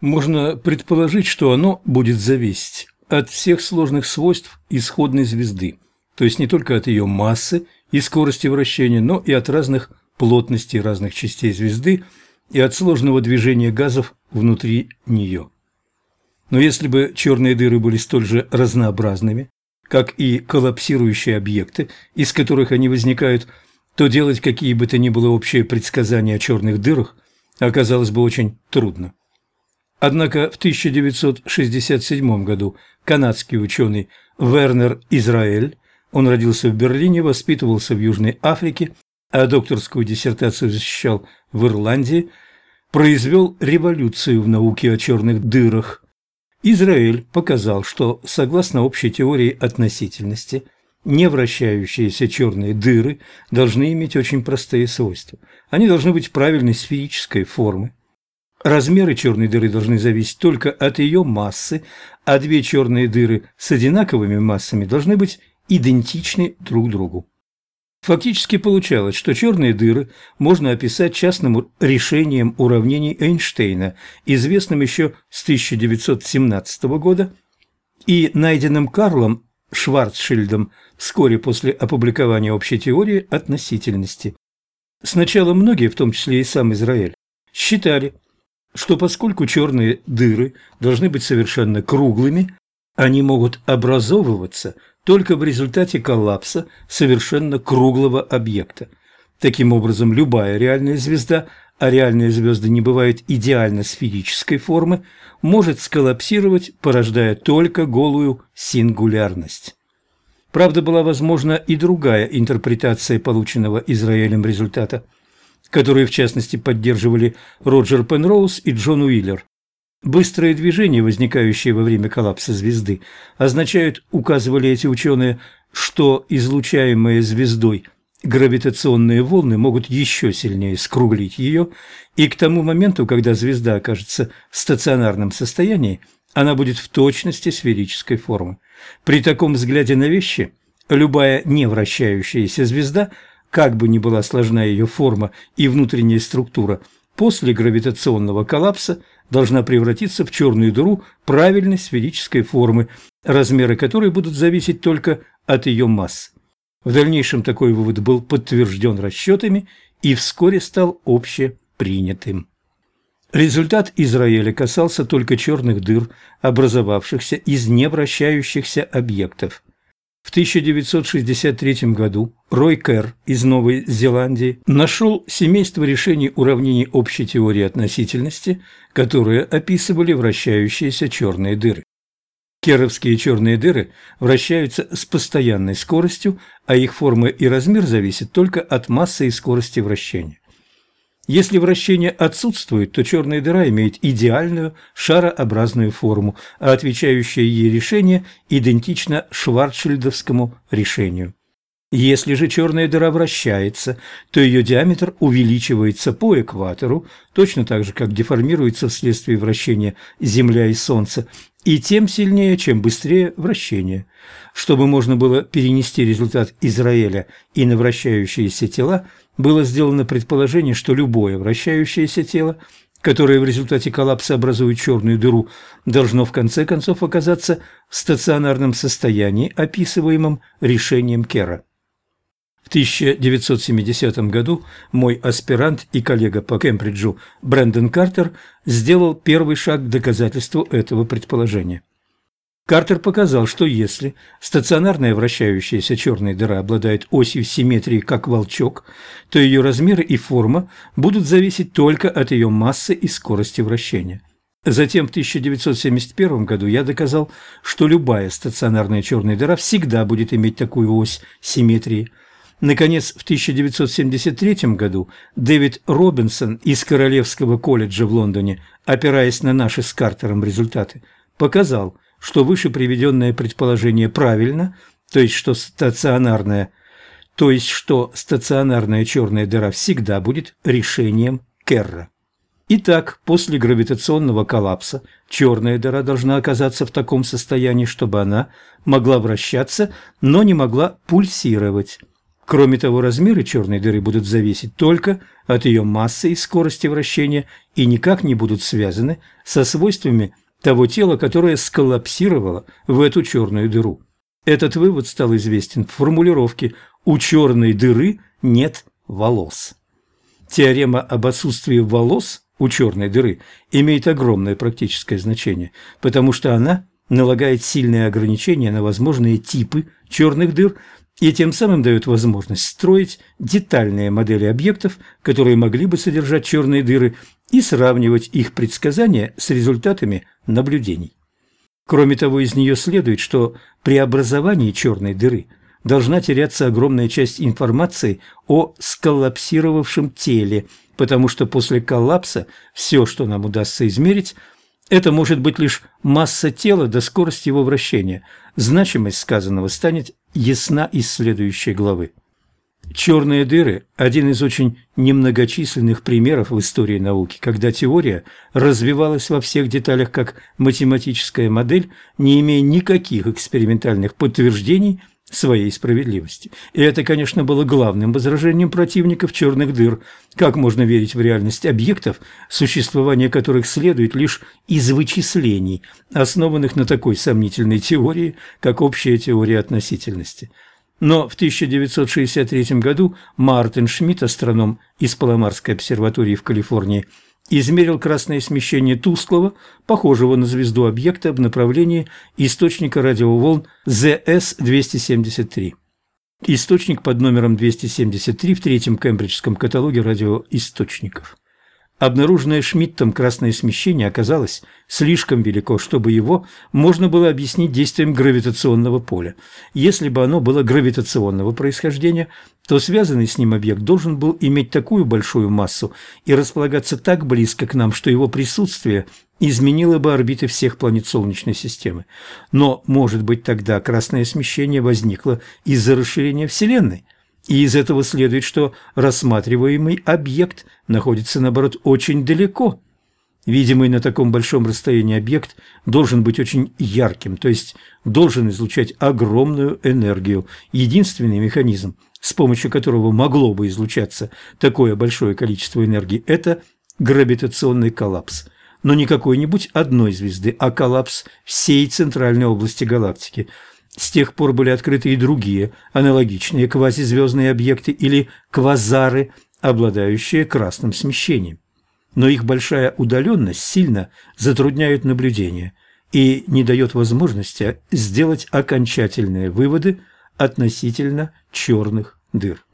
Можно предположить, что оно будет зависеть от всех сложных свойств исходной звезды, то есть не только от ее массы и скорости вращения, но и от разных плотностей разных частей звезды и от сложного движения газов внутри нее. Но если бы черные дыры были столь же разнообразными, как и коллапсирующие объекты, из которых они возникают, то делать какие бы то ни было общие предсказания о черных дырах оказалось бы очень трудно. Однако в 1967 году канадский ученый Вернер Израэль, он родился в Берлине, воспитывался в Южной Африке, а докторскую диссертацию защищал в Ирландии, произвел революцию в науке о черных дырах. Израиль показал, что, согласно общей теории относительности, невращающиеся черные дыры должны иметь очень простые свойства. Они должны быть правильной сферической формы, Размеры черной дыры должны зависеть только от ее массы, а две черные дыры с одинаковыми массами должны быть идентичны друг другу. Фактически получалось, что черные дыры можно описать частным решением уравнений Эйнштейна, известным еще с 1917 года, и найденным Карлом Шварцшильдом вскоре после опубликования общей теории относительности. Сначала многие, в том числе и сам Израиль, считали, что поскольку черные дыры должны быть совершенно круглыми, они могут образовываться только в результате коллапса совершенно круглого объекта. Таким образом, любая реальная звезда, а реальные звезды не бывают идеально сферической формы, может сколлапсировать, порождая только голую сингулярность. Правда, была возможна и другая интерпретация полученного Израилем результата – которые в частности поддерживали Роджер Пенроуз и Джон Уиллер. Быстрые движения, возникающие во время коллапса звезды, означают, указывали эти ученые, что излучаемые звездой гравитационные волны могут еще сильнее скруглить ее, и к тому моменту, когда звезда окажется в стационарном состоянии, она будет в точности сферической формы. При таком взгляде на вещи любая невращающаяся звезда – как бы ни была сложна ее форма и внутренняя структура, после гравитационного коллапса должна превратиться в черную дыру правильной сферической формы, размеры которой будут зависеть только от ее массы. В дальнейшем такой вывод был подтвержден расчетами и вскоре стал общепринятым. Результат Израиля касался только черных дыр, образовавшихся из невращающихся объектов. В 1963 году Рой Керр из Новой Зеландии нашел семейство решений уравнений общей теории относительности, которые описывали вращающиеся черные дыры. Керровские черные дыры вращаются с постоянной скоростью, а их форма и размер зависят только от массы и скорости вращения. Если вращение отсутствует, то черная дыра имеет идеальную шарообразную форму, а отвечающее ей решение идентично шварцшильдовскому решению. Если же черная дыра вращается, то ее диаметр увеличивается по экватору, точно так же, как деформируется вследствие вращения Земля и Солнце, и тем сильнее, чем быстрее вращение. Чтобы можно было перенести результат Израиля и на вращающиеся тела, было сделано предположение, что любое вращающееся тело, которое в результате коллапса образует черную дыру, должно в конце концов оказаться в стационарном состоянии, описываемом решением Кера. В 1970 году мой аспирант и коллега по Кембриджу Брэндон Картер сделал первый шаг к доказательству этого предположения. Картер показал, что если стационарная вращающаяся черная дыра обладает осью симметрии как волчок, то ее размеры и форма будут зависеть только от ее массы и скорости вращения. Затем в 1971 году я доказал, что любая стационарная черная дыра всегда будет иметь такую ось симметрии. Наконец, в 1973 году Дэвид Робинсон из Королевского колледжа в Лондоне, опираясь на наши с Картером результаты, показал – что выше приведенное предположение правильно, то есть что стационарная, то есть что стационарная черная дыра всегда будет решением Керра. Итак, после гравитационного коллапса черная дыра должна оказаться в таком состоянии, чтобы она могла вращаться, но не могла пульсировать. Кроме того, размеры черной дыры будут зависеть только от ее массы и скорости вращения и никак не будут связаны со свойствами того тела, которое сколлапсировало в эту черную дыру. Этот вывод стал известен в формулировке «у черной дыры нет волос». Теорема об отсутствии волос у черной дыры имеет огромное практическое значение, потому что она налагает сильные ограничения на возможные типы черных дыр и тем самым дает возможность строить детальные модели объектов, которые могли бы содержать черные дыры, и сравнивать их предсказания с результатами наблюдений. Кроме того, из нее следует, что при образовании черной дыры должна теряться огромная часть информации о сколлапсировавшем теле, потому что после коллапса все, что нам удастся измерить, это может быть лишь масса тела до скорости его вращения. Значимость сказанного станет ясна из следующей главы. Черные дыры – один из очень немногочисленных примеров в истории науки, когда теория развивалась во всех деталях как математическая модель, не имея никаких экспериментальных подтверждений своей справедливости. И это, конечно, было главным возражением противников черных дыр. Как можно верить в реальность объектов, существование которых следует лишь из вычислений, основанных на такой сомнительной теории, как общая теория относительности – но в 1963 году Мартин Шмидт, астроном из Паломарской обсерватории в Калифорнии, измерил красное смещение тусклого, похожего на звезду объекта в направлении источника радиоволн ZS-273. Источник под номером 273 в третьем кембриджском каталоге радиоисточников. Обнаруженное Шмидтом красное смещение оказалось слишком велико, чтобы его можно было объяснить действием гравитационного поля. Если бы оно было гравитационного происхождения, то связанный с ним объект должен был иметь такую большую массу и располагаться так близко к нам, что его присутствие изменило бы орбиты всех планет Солнечной системы. Но, может быть, тогда красное смещение возникло из-за расширения Вселенной – и из этого следует, что рассматриваемый объект находится, наоборот, очень далеко. Видимый на таком большом расстоянии объект должен быть очень ярким, то есть должен излучать огромную энергию. Единственный механизм, с помощью которого могло бы излучаться такое большое количество энергии, это гравитационный коллапс. Но не какой-нибудь одной звезды, а коллапс всей центральной области галактики – с тех пор были открыты и другие аналогичные квазизвездные объекты или квазары, обладающие красным смещением. Но их большая удаленность сильно затрудняет наблюдение и не дает возможности сделать окончательные выводы относительно черных дыр.